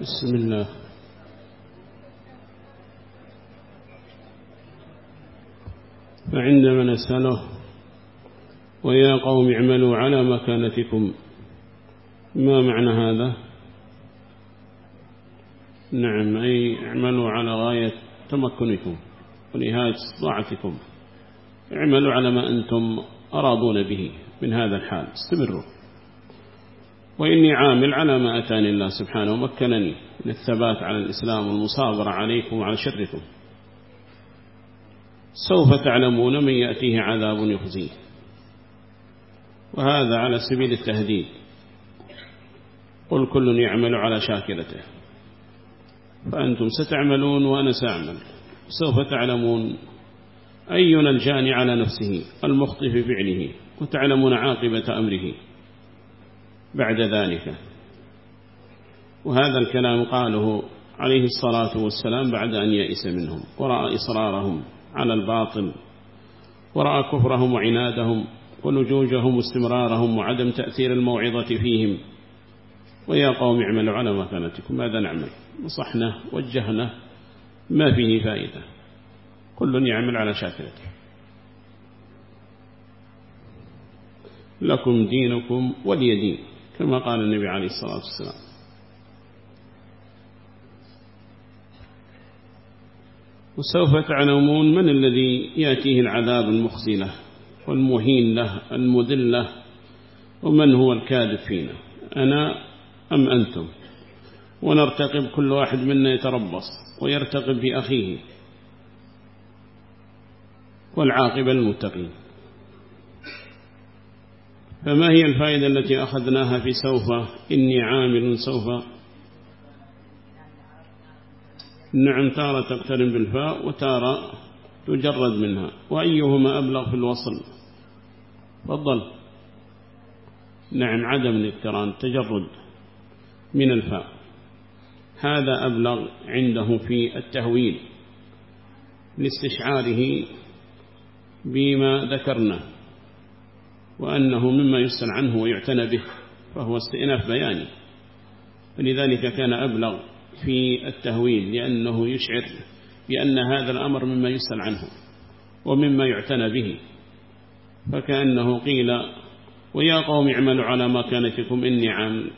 بسم الله. فعندما نسأله ويا قوم اعملوا على مكانتكم ما معنى هذا? نعم أي اعملوا على غاية تمكنكم ونهاية استطاعتكم اعملوا على ما أنتم أرادون به من هذا الحال. استمروا. وإني عامل على ما أتاني الله سبحانه ومكنني من الثبات على الإسلام والمصابرة عليكم وعلى شركم. سوف تعلمون من يأتيه عذاب يخزيه. وهذا على سبيل التهديد. قل كل يعمل على شاكلته فأنتم ستعملون وأنا سأعمل. سوف تعلمون أينا الجاني على نفسه المخطئ في فعله وتعلمون عاقبة أمره. بعد ذلك. وهذا الكلام قاله عليه الصلاة والسلام بعد أن يئس منهم ورأى إصرارهم على الباطل ورأى كفرهم وعنادهم ولجوجهم واستمرارهم وعدم تأثير الموعظة فيهم. ويا قوم اعملوا على مكانتكم ماذا نعمل؟ نصحنا وجهنا ما فيه فائدة. كل يعمل على شاكلته. لكم دينكم ولي دين. كما قال النبي عليه الصلاة والسلام. وسوف تعلمون من الذي يأتيه العذاب المخزي له والمهين له المذل له ومن هو الكاذب فينا أنا أم أنتم؟ ونرتقب كل واحد منا يتربص ويرتقب بأخيه والعاقبة المتقين. فما هي الفائدة التي أخذناها في سوف؟ إني عامل سوف. نعم تارة تقترن بالفاء وتارة تجرد منها. وأيهما أبلغ في الوصل؟ فضل نعم عدم الاقتران تجرد من الفاء. هذا أبلغ عنده في التهويل لاستشعاره بما ذكرنا وأنه مما يسأل عنه ويعتنى به فهو استئناف بياني. فلذلك كان أبلغ في التهويل لأنه يشعر بأن هذا الأمر مما يسأل عنه ومما يعتنى به. فكأنه قيل ويا قوم اعملوا على ما كانتكم إني عامل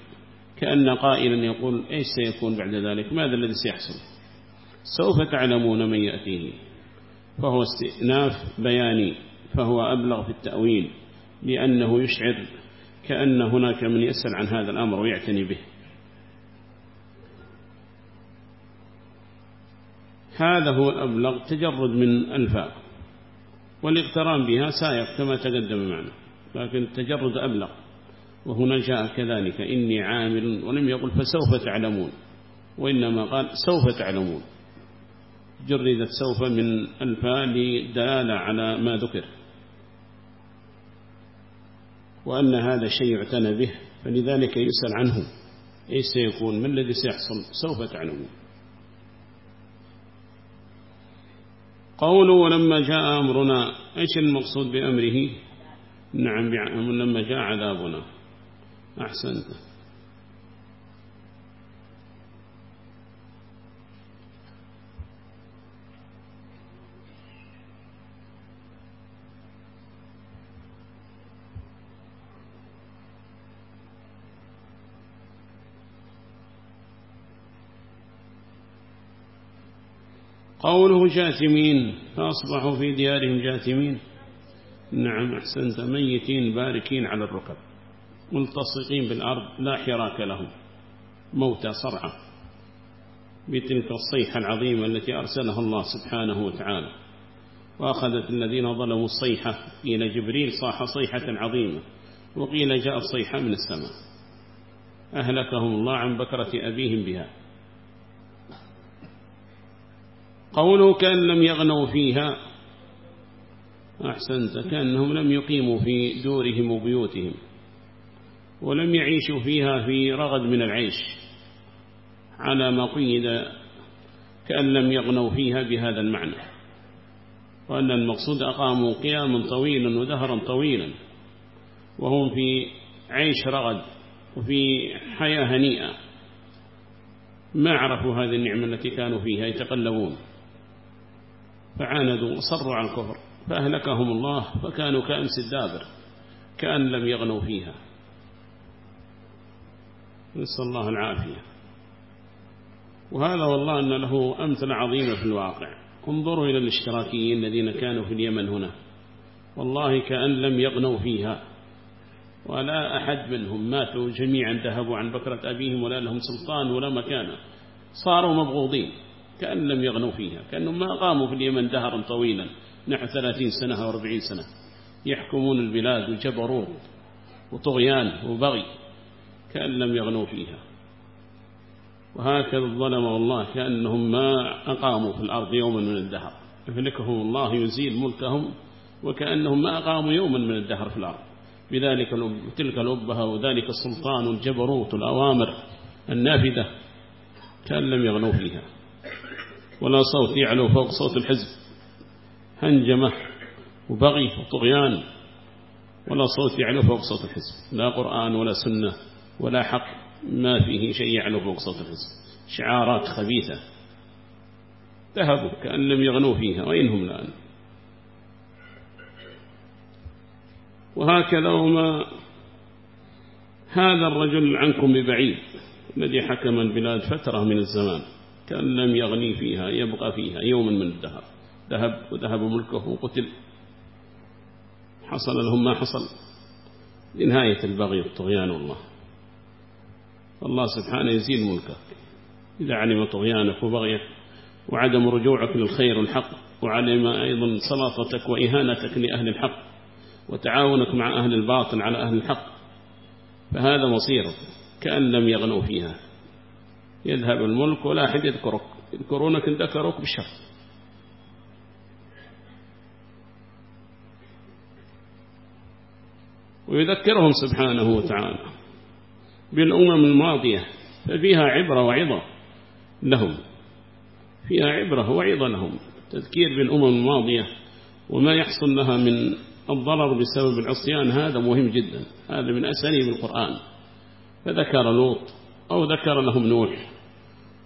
كأن قائلا يقول إيش سيكون بعد ذلك؟ ماذا الذي سيحصل؟ سوف تعلمون من يأتيه. فهو استئناف بياني فهو أبلغ في التأويل. لأنه يشعر كأن هناك من يسأل عن هذا الأمر ويعتني به. هذا هو الأبلغ تجرد من الفاء والاقتران بها سائق كما تقدم معنا لكن التجرد أبلغ. وهنا جاء كذلك إني عامل ولم يقل فسوف تعلمون وإنما قال سوف تعلمون. جردت سوف من الفاء لدلالة على ما ذكر. وأن هذا شيء يعتنى به فلذلك يسأل عنه. إيش سيكون؟ ما الذي سيحصل؟ سوف تعلمون. قوله ولما جاء أمرنا إيش المقصود بأمره؟ نعم لما جاء عذابنا. أحسنت. قوله جاثمين فأصبحوا في ديارهم جاثمين. نعم أحسنت ميتين باركين على الركب ملتصقين بالأرض لا حراك لهم موتى صرعى. بتلك الصيحة العظيمة التي أرسلها الله سبحانه وتعالى. وأخذت الذين ظلموا الصيحة قيل جبريل صاح صيحة عظيمة وقيل جاءت صيحة من السماء. أهلكهم الله عن بكرة أبيهم بها. قوله كأن لم يغنوا فيها. أحسنت كأنهم لم يقيموا في دورهم وبيوتهم ولم يعيشوا فيها في رغد من العيش على ما قيد كأن لم يغنوا فيها بهذا المعنى. وأن المقصود أقاموا قياما طويلا ودهرا طويلا وهم في عيش رغد وفي حياة هنيئة. ما عرفوا هذه النعمة التي كانوا فيها يتقلبون. فعاندوا وصروا على الكفر فأهلكهم الله فكانوا كأمس الدابر كأن لم يغنوا فيها. نسأل الله العافية. وهذا والله أن له أمثلة عظيمة في الواقع. انظروا إلى الاشتراكيين الذين كانوا في اليمن هنا. والله كأن لم يغنوا فيها. ولا أحد منهم ماتوا جميعا ذهبوا عن بكرة أبيهم ولا لهم سلطان ولا مكانة. صاروا مبغوضين. كأن لم يغنوا فيها كأنهم ما قاموا في اليمن دهرا طويلا نحو ثلاثين سنة أو أربعين سنة. يحكمون البلاد وجبروت وطغيان وبغي كأن لم يغنوا فيها. وهكذا الظلم والله كأنهم ما أقاموا في الأرض يوما من الدهر. يهلكهم الله يزيل ملكهم وكأنهم ما أقاموا يوما من الدهر في الأرض. بذلك تلك الأبهة وذلك السلطان الجبروت الأوامر النافذة كأن لم يغنوا فيها. ولا صوت يعلو فوق صوت الحزب. هنجمة وبغي وطغيان ولا صوت يعلو فوق صوت الحزب. لا قرآن ولا سنة ولا حق ما فيه شيء يعلو فوق صوت الحزب. شعارات خبيثة. ذهبوا كأن لم يغنوا فيها وين هم الآن؟ وهكذا وما هذا الرجل عنكم ببعيد الذي حكم البلاد فترة من الزمان. كأن لم يغني فيها يبقى فيها يوما من الدهر. ذهب وذهب ملكه وقتل. حصل لهم ما حصل. لنهاية البغي والطغيان والله. الله سبحانه يزيل ملكك إذا علم طغيانك وبغيك وعدم رجوعك للخير والحق وعلم أيضا سلاطتك وإهانتك لأهل الحق وتعاونك مع أهل الباطل على أهل الحق فهذا مصيرك كأن لم يغنوا فيها. يذهب الملك ولا أحد يذكرك. يذكرونك إن ذكروك بالشر ويذكرهم سبحانه وتعالى بالأمم الماضية ففيها عبرة وعظة لهم. فيها عبرة وعظة لهم. تذكير بالأمم الماضية وما يحصل لها من الضرر بسبب العصيان هذا مهم جدا. هذا من أساليب القرآن. فذكر لوط أو ذكر لهم نوح.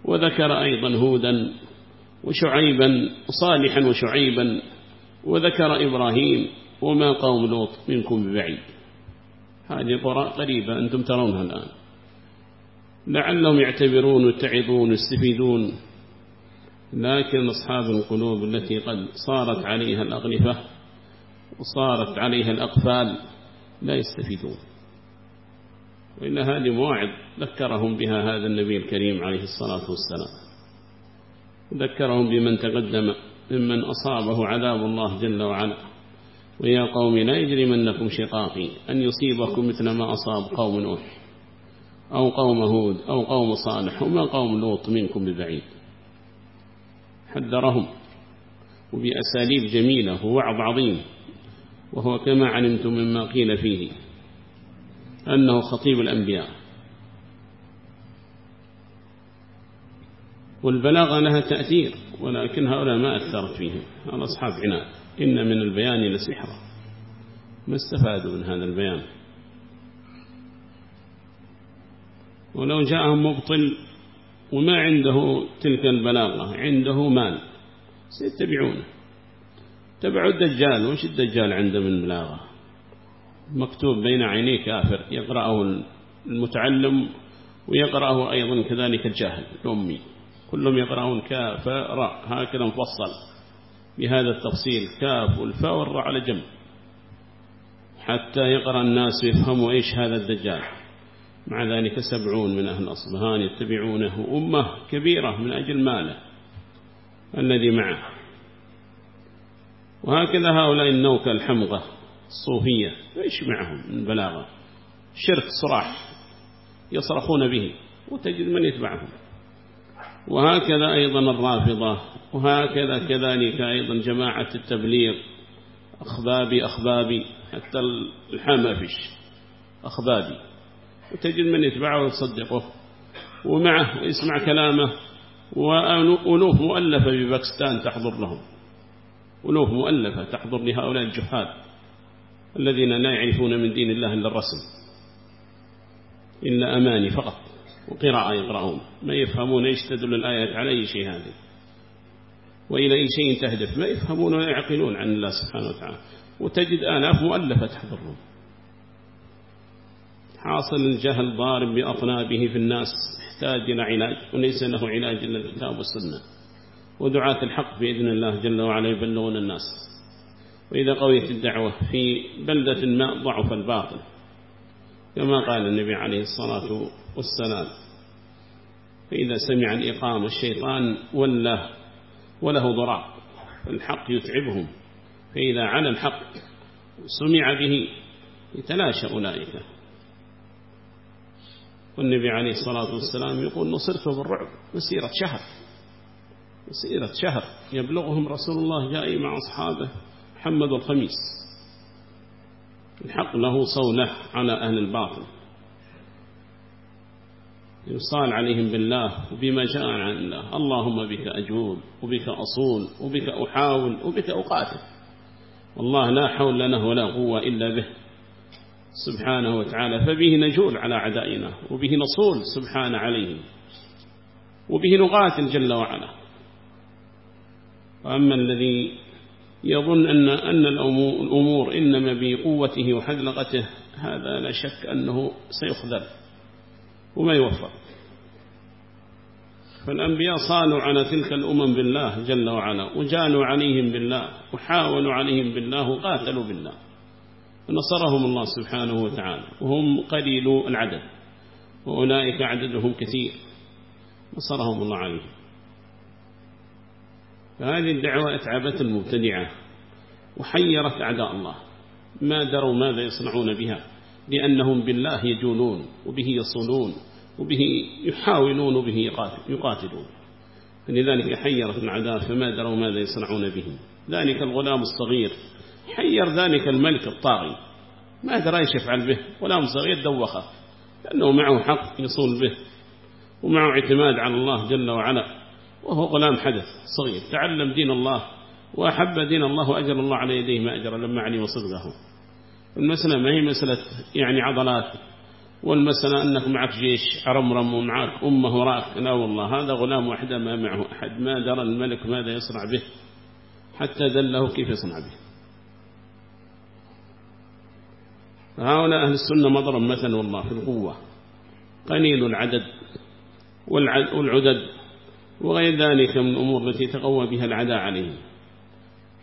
وذكر أيضا هودا وشعيبا صالحا وشعيبا وذكر إبراهيم وما قوم لوط منكم ببعيد. هذه قراء قريبة أنتم ترونها الآن. لعلهم يعتبرون ويتعظون ويستفيدون لكن أصحاب القلوب التي قد صارت عليها الأغلفة وصارت عليها الأقفال لا يستفيدون. وإن هذه مواعظ ذكرهم بها هذا النبي الكريم عليه الصلاة والسلام. ذكرهم بمن تقدم ممن أصابه عذاب الله جل وعلا. ويا قوم لا يجرمنكم شقاقي أن يصيبكم مثل ما أصاب قوم نوح أو قوم هود أو قوم صالح وما قوم لوط منكم ببعيد. حذرهم وبأساليب جميلة ووعظ عظيم. وهو كما علمتم مما قيل فيه. أنه خطيب الأنبياء. والبلاغة لها تأثير ولكن هؤلاء ما أثرت فيهم. هؤلاء أصحاب عناد إن من البيان لسحرة. ما استفادوا من هذا البيان؟ ولو جاءهم مبطل وما عنده تلك البلاغة عنده مال سيتبعونه. تبعوا الدجال وش الدجال عنده من بلاغة؟ مكتوب بين عينيه كافر. يقرأه المتعلم ويقرأه أيضا كذلك الجاهل الأمي. كلهم يقرأون كافر. هكذا مفصل بهذا التفصيل. كاف والفاء والراء على جنب. حتى يقرأ الناس ويفهموا إيش هذا الدجال. مع ذلك سبعون من أهل أصبهان يتبعونه. أمة كبيرة من أجل ماله الذي معه. وهكذا هؤلاء النوكة الحمقى الصوفية إيش معهم من بلاغة؟ شرك صراح يصرخون به وتجد من يتبعهم. وهكذا أيضا الرافضة وهكذا كذلك أيضا جماعة التبليغ. أخبابي أخبابي حتى الحمفش أخبابي. وتجد من يتبعه ويصدقه ومعه ويسمع كلامه. وألوف مؤلفة بباكستان تحضر لهم. ألوف مؤلفة تحضر لهؤلاء الجحاد الذين لا يعرفون من دين الله إلا الرسم إلا أماني فقط وقراءة يقرأون ما يفهمون إيش تدل الآيات على أي شيء هذه وإلى أي شيء تهدف ما يفهمون ولا يعقلون عن الله سبحانه وتعالى. وتجد آلاف مؤلفة تحضرهم حاصل الجهل ضارب بأطنابه في الناس يحتاج إلى علاج وليس له علاج إلا الكتاب والسنة. ودعاة الحق بإذن الله جل وعلا يبلغون الناس. وإذا قويت الدعوة في بلدة ما ضعف الباطل كما قال النبي عليه الصلاة والسلام فإذا سمع الإقامة الشيطان وله وله ضراء الحق يتعبهم فإذا على الحق سمع به يتلاشى أولئك. والنبي عليه الصلاة والسلام يقول نصرت بالرعب مسيرة شهر مسيرة شهر يبلغهم رسول الله جاء مع أصحابه محمد الخميس. الحق له صولة على أهل الباطل. يصال عليهم بالله وبما جاء عن الله. اللهم بك أجود وبك أصول وبك أحاول وبك أقاتل. والله لا حول لنا ولا قوة إلا به. سبحانه وتعالى فبه نجول على عدائنا وبه نصول سبحانه عليهم وبه نقاتل جل وعلا. وأما الذي يظن أن, أن الأمور إنما بقوته وحذلقته هذا لا شك أنه سيخذل وما يوفق. فالأنبياء صالوا على تلك الأمم بالله جل وعلا وجانوا عليهم بالله وحاولوا عليهم بالله وقاتلوا بالله. نصرهم الله سبحانه وتعالى وهم قليل العدد وأولئك عددهم كثير. نصرهم الله عليهم. فهذه الدعوة أتعبت المبتدعة وحيرت أعداء الله. ما دروا ماذا يصنعون بها؟ لأنهم بالله يجولون وبه يصولون وبه يحاولون وبه يقاتلون. فلذلك حيرت العداء فما دروا ماذا يصنعون به ذلك الغلام الصغير. حير ذلك الملك الطاغي. ما درى إيش يفعل به. غلام صغير دوخه. لأنه معه حق يصول به. ومعه اعتماد على الله جل وعلا. وهو غلام حدث صغير. تعلم دين الله وأحب دين الله وأجر الله على يديه ما أجر لما علي وصدقه. المسألة ما هي مسألة يعني عضلات؟ والمسألة أنك معك جيش عرمرم ومعك أمة وراءك لا والله هذا غلام وحده ما معه أحد. ما درى الملك ماذا يصنع به؟ حتى دله كيف يصنع به؟ هؤلاء أهل السنة مضرب مثل والله في القوة. قليل العدد والعدد. وغير ذلك من الأمور التي تقوى بها العداء عليهم.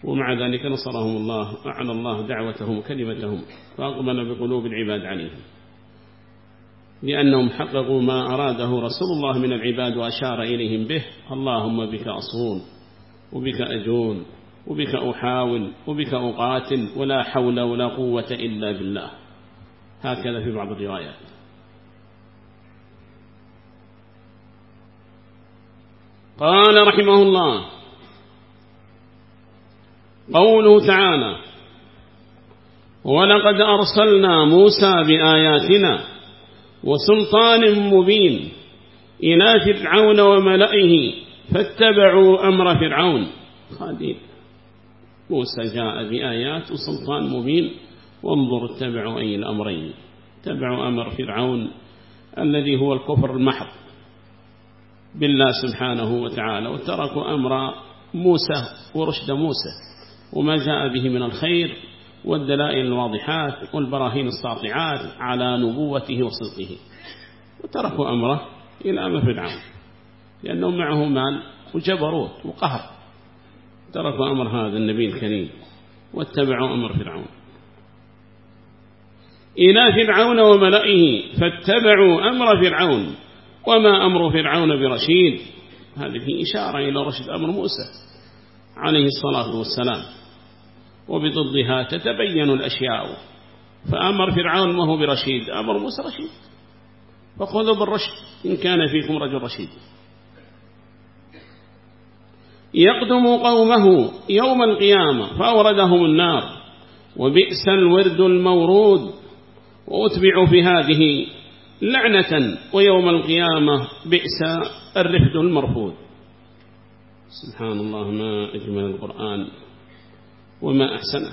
ومع ذلك نصرهم الله وعلى الله دعوتهم وكلمتهم فأقبل بقلوب العباد عليهم. لأنهم حققوا ما أراده رسول الله من العباد وأشار إليهم به اللهم بك أصون وبك أجون وبك أحاول وبك أقاتل ولا حول ولا قوة إلا بالله. هكذا في بعض الروايات. قال رحمه الله قوله تعالى ولقد أرسلنا موسى بآياتنا وسلطان مبين إلى فرعون وملئه فاتبعوا أمر فرعون. خالدين موسى جاء بآيات وسلطان مبين. وانظر اتبعوا أي الأمرين. اتبعوا أمر فرعون الذي هو الكفر المحض. بالله سبحانه وتعالى وتركوا أمر موسى ورشد موسى وما جاء به من الخير والدلائل الواضحات والبراهين الساطعات على نبوته وصدقه. وتركوا أمره إلى أمر فرعون لأنه معه مال وجبروت وقهر. تركوا أمر هذا النبي الكريم واتبعوا أمر فرعون. إلى فرعون وملئه فاتبعوا أمر فرعون. وما أمر فرعون برشيد. هذه إشارة إلى رشد أمر موسى عليه الصلاة والسلام. وبضدها تتبين الأشياء. فأمر فرعون ما هو برشيد أمر موسى رشيد. فخذوا بالرشد إن كان فيكم رجل رشيد. يقدم قومه يوم القيامة فأوردهم النار. وبئس الورد المورود. وأتبعوا في هذه لعنة ويوم القيامة بئس الرفد المرفود سبحان الله ما أجمل القرآن وما أحسنه.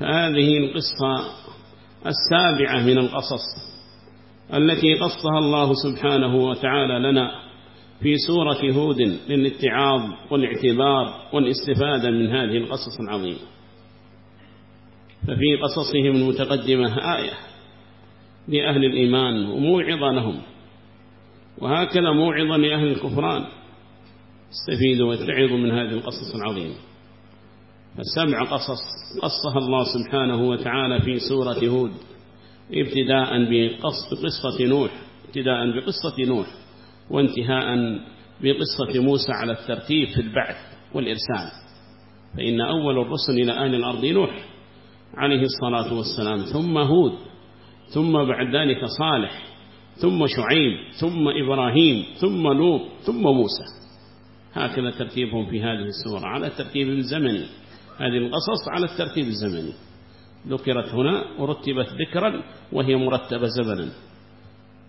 فهذه القصة السابعة من القصص التي قصها الله سبحانه وتعالى لنا في سورة هود للاتعاظ والاعتبار والاستفادة من هذه القصص العظيمة. ففي قصصهم المتقدمة آية لأهل الإيمان وموعظة لهم. وهكذا موعظة لأهل الكفران. استفيدوا واتعظوا من هذه القصص العظيمة. فسبع قصص قصها الله سبحانه وتعالى في سورة هود. ابتداء بقصة نوح. ابتداء بقصة نوح. وانتهاء بقصة موسى على الترتيب في البعث والإرسال. فإن أول الرسل إلى أهل الأرض نوح عليه الصلاة والسلام ثم هود. ثم بعد ذلك صالح ثم شعيب ثم إبراهيم ثم لوط ثم موسى. هكذا ترتيبهم في هذه السورة على الترتيب الزمني. هذه القصص على الترتيب الزمني. ذكرت هنا ورتبت ذكرا وهي مرتبة زمنا.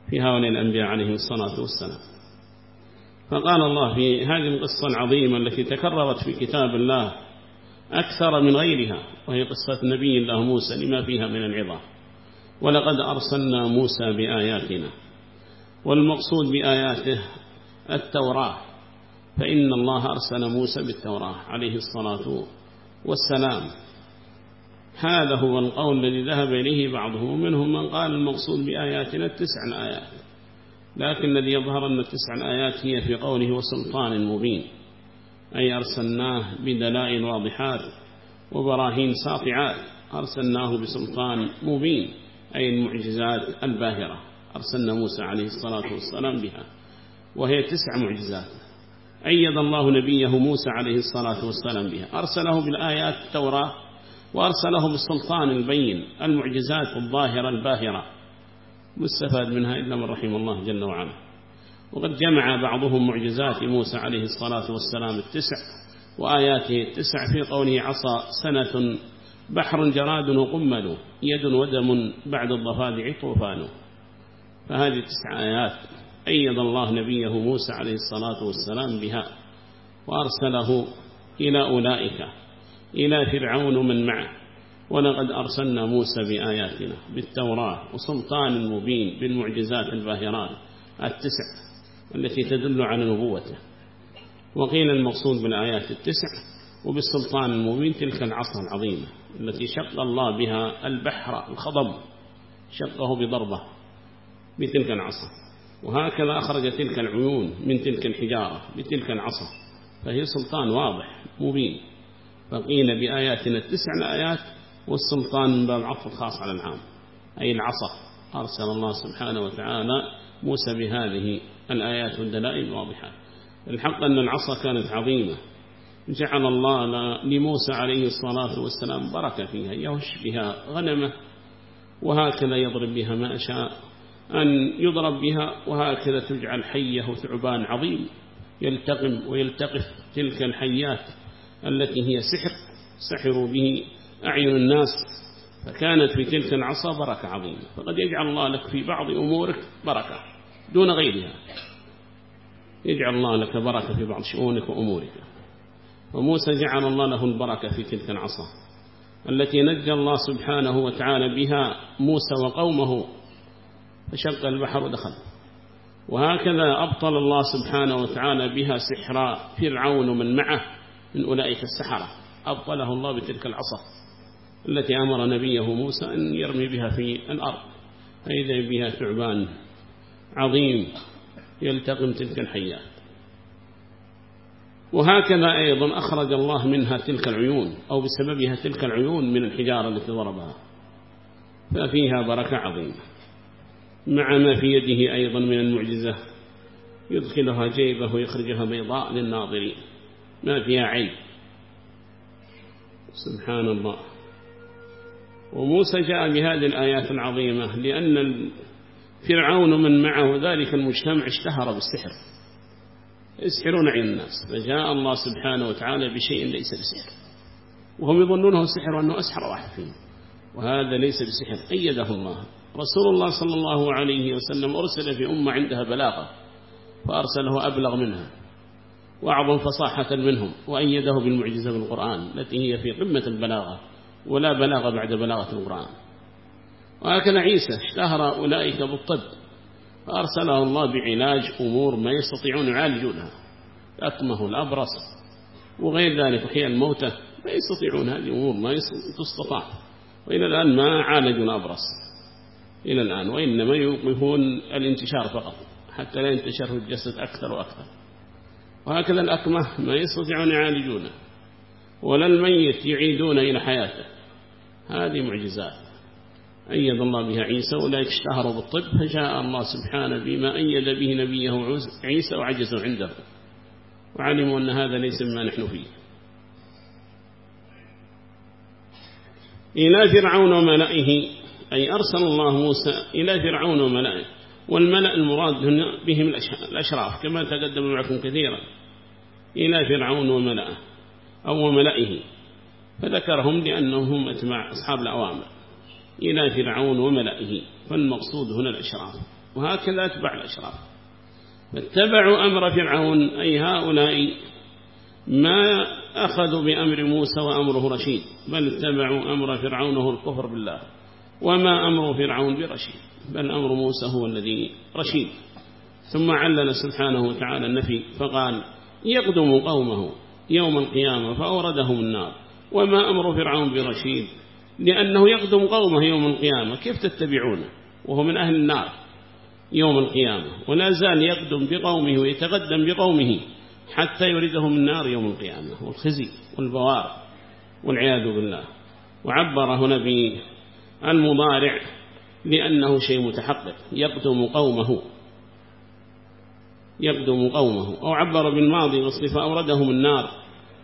في هؤلاء الأنبياء عليهم الصلاة والسلام. فقال الله في هذه القصة العظيمة التي تكررت في كتاب الله أكثر من غيرها وهي قصة نبي الله موسى لما فيها من العظام. ولقد أرسلنا موسى بآياتنا والمقصود بآياته التوراة فإن الله أرسل موسى بالتوراة عليه الصلاة والسلام. هذا هو القول الذي ذهب إليه بعضهم ومنهم من قال المقصود بآياتنا التسع الآيات لكن الذي يظهر أن التسع الآيات هي في قوله وسلطان مبين أي أرسلناه بدلائل واضحات وبراهين ساطعات أرسلناه بسلطان مبين. أي المعجزات الباهرة أرسلنا موسى عليه الصلاة والسلام بها وهي تسع معجزات. أيد الله نبيه موسى عليه الصلاة والسلام بها. أرسله بالآيات التوراة وأرسله بالسلطان البين المعجزات الظاهرة الباهرة. مستفاد منها إلا من رحم الله جل وعلا. وقد جمع بعضهم معجزات موسى عليه الصلاة والسلام التسع وآياته التسع في قوله عصى سنة بحر جراد وقمل يد ودم بعد الضفادع طوفان. فهذه تسع آيات أيد الله نبيه موسى عليه الصلاة والسلام بها وأرسله إلى أولئك إلى فرعون ومن معه. ولقد أرسلنا موسى بآياتنا بالتوراة وسلطان مبين بالمعجزات الباهرات التسع التي تدل على نبوته. وقيل المقصود بالآيات التسع وبالسلطان المبين تلك العصا العظيمة التي شق الله بها البحر الخضب شقه بضربة بتلك العصا. وهكذا أخرج تلك العيون من تلك الحجارة بتلك العصا. فهي سلطان واضح مبين. فقيل بآياتنا التسع الآيات والسلطان من باب العطف الخاص على العام. أي العصا. أرسل الله سبحانه وتعالى موسى بهذه الآيات والدلائل الواضحة. الحق أن العصا كانت عظيمة. جعل الله لموسى عليه الصلاة والسلام بركة فيها يهش بها غنمه وهكذا يضرب بها ما شاء أن يضرب بها وهكذا تجعل حية ثعبان عظيم يلتقم ويلتقف تلك الحيات التي هي سحر سحروا به أعين الناس فكانت في تلك العصا بركة عظيمة. فقد يجعل الله لك في بعض أمورك بركة دون غيرها. يجعل الله لك بركة في بعض شؤونك وأمورك. وموسى جعل الله له البركة في تلك العصا التي نجى الله سبحانه وتعالى بها موسى وقومه فشق البحر ودخل. وهكذا أبطل الله سبحانه وتعالى بها سحر فرعون ومن معه من أولئك السحرة. أبطله الله بتلك العصا التي أمر نبيه موسى أن يرمي بها في الأرض فإذا بها ثعبان عظيم يلتقم تلك الحيات. وهكذا أيضا أخرج الله منها تلك العيون أو بسببها تلك العيون من الحجارة التي ضربها. ففيها بركة عظيمة. مع ما في يده أيضا من المعجزة يدخلها جيبه ويخرجها بيضاء للناظرين. ما فيها عيب. سبحان الله. وموسى جاء بهذه الآيات العظيمة لأن فرعون من معه ذلك المجتمع اشتهر بالسحر. يسحرون عين الناس. فجاء الله سبحانه وتعالى بشيء ليس بسحر. وهم يظنونه سحر وأنه أسحر واحد فيهم. وهذا ليس بسحر. أيده الله. رسول الله صلى الله عليه وسلم أرسل في أمة عندها بلاغة فأرسله أبلغ منها. وأعظم فصاحة منهم. وأيده بالمعجزة بالقرآن التي هي في قمة البلاغة. ولا بلاغة بعد بلاغة القرآن. وهكذا عيسى اشتهر أولئك بالطب. فأرسله الله بعلاج أمور ما يستطيعون يعالجونها. أكمه الأبرص. وغير ذلك وحيا الموتى ما يستطيعون هذه أمور ما تستطاع. وإلى الآن ما عالجوا الأبرص. إلى الآن وإنما يوقفون الانتشار فقط حتى لا ينتشر في الجسد أكثر وأكثر. وهكذا الأكمة ما يستطيعون يعالجونه. ولا الميت يعيدون إلى حياته. هذه معجزات. أيد الله بها عيسى ولا اشتهروا بالطب فجاء الله سبحانه بما أيد به نبيه عيسى وعجزوا عنده. وعلموا أن هذا ليس مما نحن فيه. إلى فرعون وملئه أي أرسل الله موسى إلى فرعون وملئه والملأ المراد بهم الأشراف كما تقدم معكم كثيرا. إلى فرعون وملئه أو ملئه فذكرهم لأنهم أتباع أصحاب الأوامر. إلى فرعون وملئه فالمقصود هنا الأشراف وهكذا أتبع الأشراف. فاتبعوا أمر فرعون أي هؤلاء ما أخذوا بأمر موسى وأمره رشيد بل اتبعوا أمر فرعون هو الكفر بالله. وما أمر فرعون برشيد بل أمر موسى هو الذي رشيد. ثم علل سبحانه وتعالى النفي فقال يقدم قومه يوم القيامة فأوردهم النار. وما أمر فرعون برشيد لأنه يقدم قومه يوم القيامة. كيف تتبعونه؟ وهو من أهل النار يوم القيامة. ولا زال يقدم بقومه ويتقدم بقومه حتى يردهم النار يوم القيامة. والخزي والبوار والعياذ بالله. وعبر هنا بالمضارع لأنه شيء متحقق. يقدم قومه. يقدم قومه. أو عبر بالماضي والصفة أوردهم النار.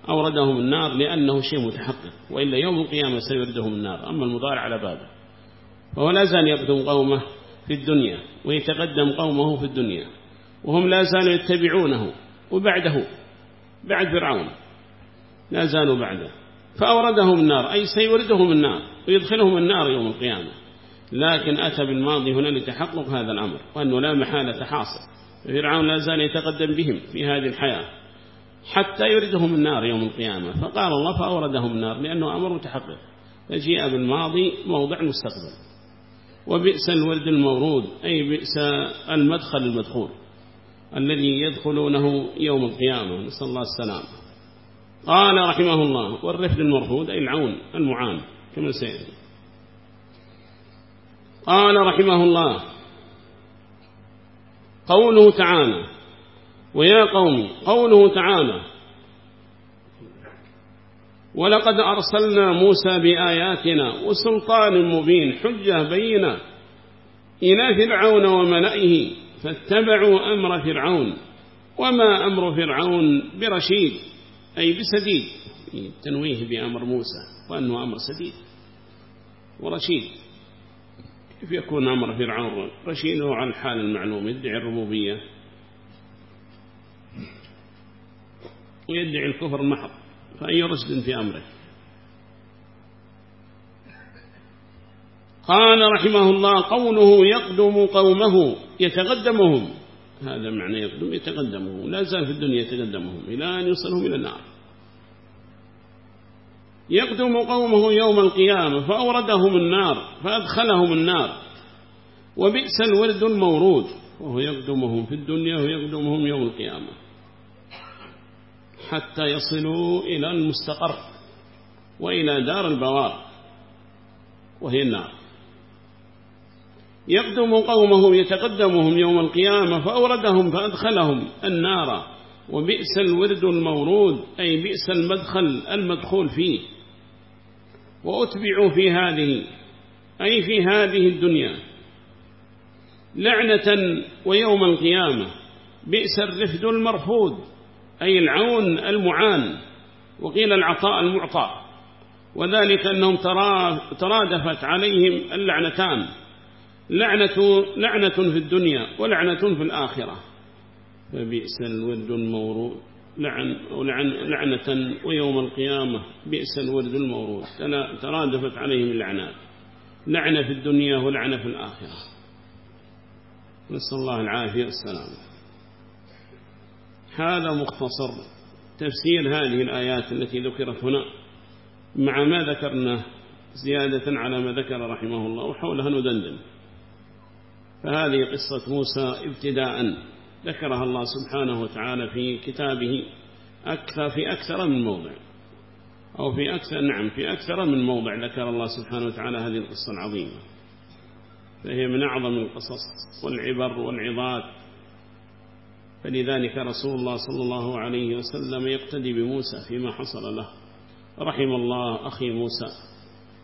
أوردهم النار لأنه شيء متحقق وإلا يوم القيامة سيردهم النار. أما المضارع على بابه فهو لا زال يقدم قومه في الدنيا ويتقدم قومه في الدنيا وهم لا زالوا يتبعونه. وبعده بعد فرعون لا زالوا بعده. فأوردهم النار أي سيوردهم النار ويدخلهم النار يوم القيامة. لكن أتى بالماضي هنا لتحقق هذا الأمر وأنه لا محالة حاصل. فرعون لا زال يتقدم بهم في هذه الحياة. حتى يردهم النار يوم القيامة. فقال الله فأوردهم النار لأنه أمر متحقق. فجيء بالماضي موضع مستقبل. وبئس الورد المورود أي بئس المدخل المدخول الذي يدخلونه يوم القيامة. نسأل الله السلام قال رحمه الله والرفد المرفود أي العون المعان كما سيأتي. قال رحمه الله قوله تعالى ويا قوم قوله تعالى ولقد أرسلنا موسى بآياتنا وسلطان مبين حجة بينة إلى فرعون وملئه فاتبعوا أمر فرعون. وما أمر فرعون برشيد أي بسديد تنويه بأمر موسى وأنه أمر سديد ورشيد. كيف يكون أمر فرعون رشيد؟ على الحال المعلوم يدعي الربوبية. ويدعي الكفر المحض فأي رشد في أمره؟ قال رحمه الله قوله يقدم قومه يتقدمهم. هذا معنى يقدم يتقدمهم لا زال في الدنيا يتقدمهم إلى أن يصلهم إلى النار. يقدم قومه يوم القيامة فأوردهم النار فأدخلهم النار. وبئس الورد المورود وهو يقدمهم في الدنيا ويقدمهم يوم القيامة. حتى يصلوا إلى المستقر وإلى دار البوار وهي النار. يقدم قومه يتقدمهم يوم القيامة فأوردهم فأدخلهم النار وبئس الورد المورود أي بئس المدخل المدخول فيه. وأتبعوا في هذه أي في هذه الدنيا لعنة ويوم القيامة بئس الرفد المرفود. أي العون المعان وقيل العطاء المعطى وذلك أنهم ترادفت عليهم اللعنتان لعنة, لعنة في الدنيا ولعنة في الآخرة. فبئس الورد المورود لعن لعن لعنة ويوم القيامة بئس الورد المورود. ترادفت عليهم اللعنات لعنة في الدنيا ولعنة في الآخرة. نسأل الله العافية. والسلام هذا مختصر تفسير هذه الآيات التي ذكرت هنا مع ما ذكرنا زيادة على ما ذكر رحمه الله وحولها ندندن. فهذه قصة موسى ابتداء ذكرها الله سبحانه وتعالى في كتابه أكثر في أكثر من موضع. أو في أكثر نعم في أكثر من موضع ذكر الله سبحانه وتعالى هذه القصة العظيمة. فهي من أعظم القصص والعبر والعظات فلذلك رسول الله صلى الله عليه وسلم يقتدي بموسى فيما حصل له. رحم الله أخي موسى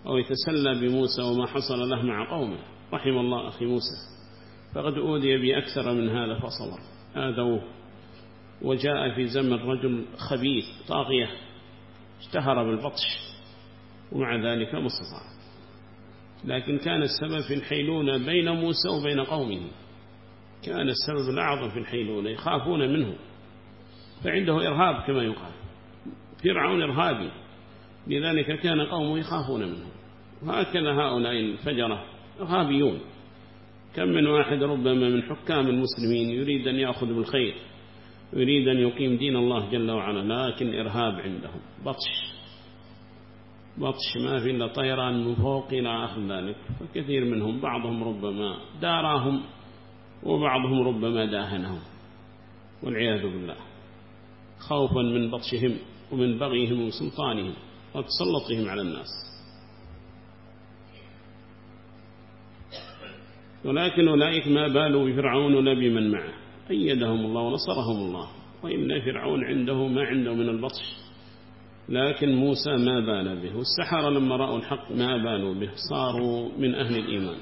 أو يتسلى بموسى وما حصل له مع قومه. رحم الله أخي موسى. فقد أودي بأكثر من هذا فصبر آذوه. وجاء في زمن رجل خبيث طاغية. اشتهر بالبطش. ومع ذلك ما استطاع. لكن كان السبب في الحيلولة بين موسى وبين قومه. كان السبب الأعظم في الحيلولة يخافون منه فعنده إرهاب كما يقال. فرعون إرهابي لذلك كان قومه يخافون منه. وهكذا هؤلاء الفجرة إرهابيون. كم من واحد ربما من حكام المسلمين يريد أن يأخذ بالخير يريد أن يقيم دين الله جل وعلا لكن إرهاب عندهم. بطش. بطش ما في إلا طيران من فوق إلى آخر ذلك. فكثير منهم بعضهم ربما داراهم وبعضهم ربما داهنهم والعياذ بالله. خوفا من بطشهم ومن بغيهم وسلطانهم وتسلطهم على الناس. ولكن أولئك ما بالوا بفرعون ولا بمن معه. أيدهم الله ونصرهم الله. وإن فرعون عنده ما عنده من البطش. لكن موسى ما بال به. والسحرة لما رأوا الحق ما بالوا به. صاروا من أهل الإيمان.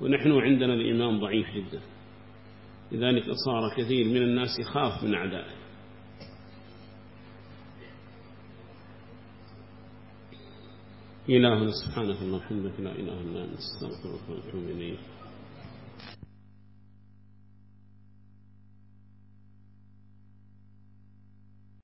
ونحن عندنا الإيمان ضعيف جدا. لذلك صار كثير من الناس يخاف من أعدائه. إلهنا سبحانه وتعالى لا إله إلا أنت نستغفرك ونتوب إليك